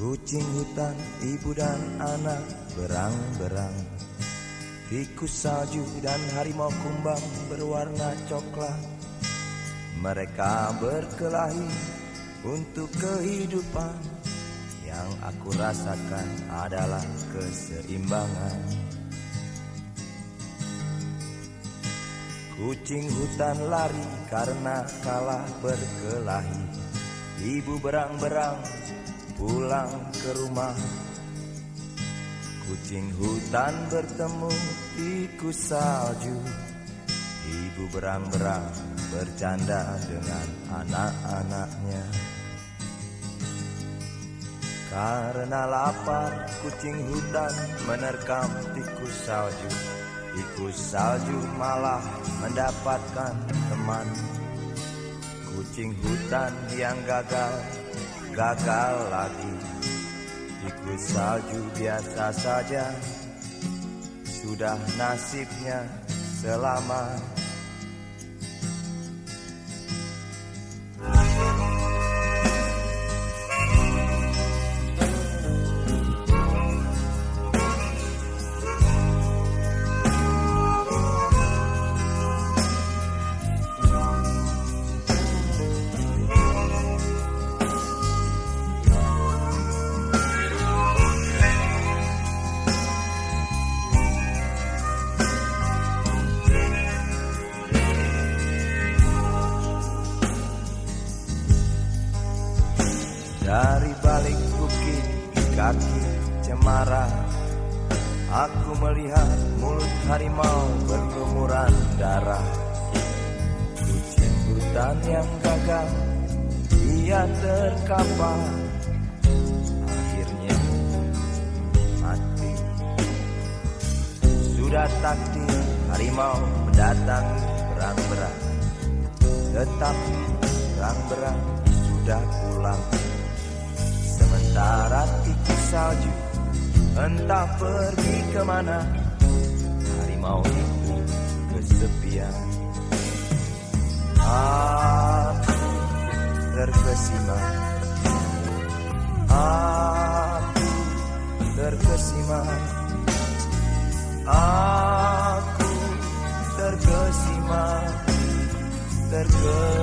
Kucing hutan, ibu dan anak berang-berang. Tikus salju dan harimau kumbang berwarna coklat Mereka berkelahi untuk kehidupan Yang aku rasakan adalah keseimbangan. Kucing hutan lari karena kalah berkelahi. Ibu berang-berang pulang ke rumah. Kucing hutan bertemu tikus salju Ibu berang-berang bercanda dengan anak-anaknya. Karena lapar kucing hutan menerkam tikus salju. Tikus salju malah mendapatkan teman. Kucing hutan yang gagal gagal lagi. Ikut salju biasa saja. Sudah nasibnya selama Dari balik bukit kaki cemara Aku melihat mulut harimau berlumuran darah. Kucing hutan yang gagal Ia terkapar. Akhirnya mati. Sudah takdir harimau mendatangi berang-berang Tetapi berang-berang sudah pulang Sementara tikus salju Entah pergi ke mana. Harimau itu kesepian. Aku terkesima. Aku terkesima. Aku terkesima. Terkesima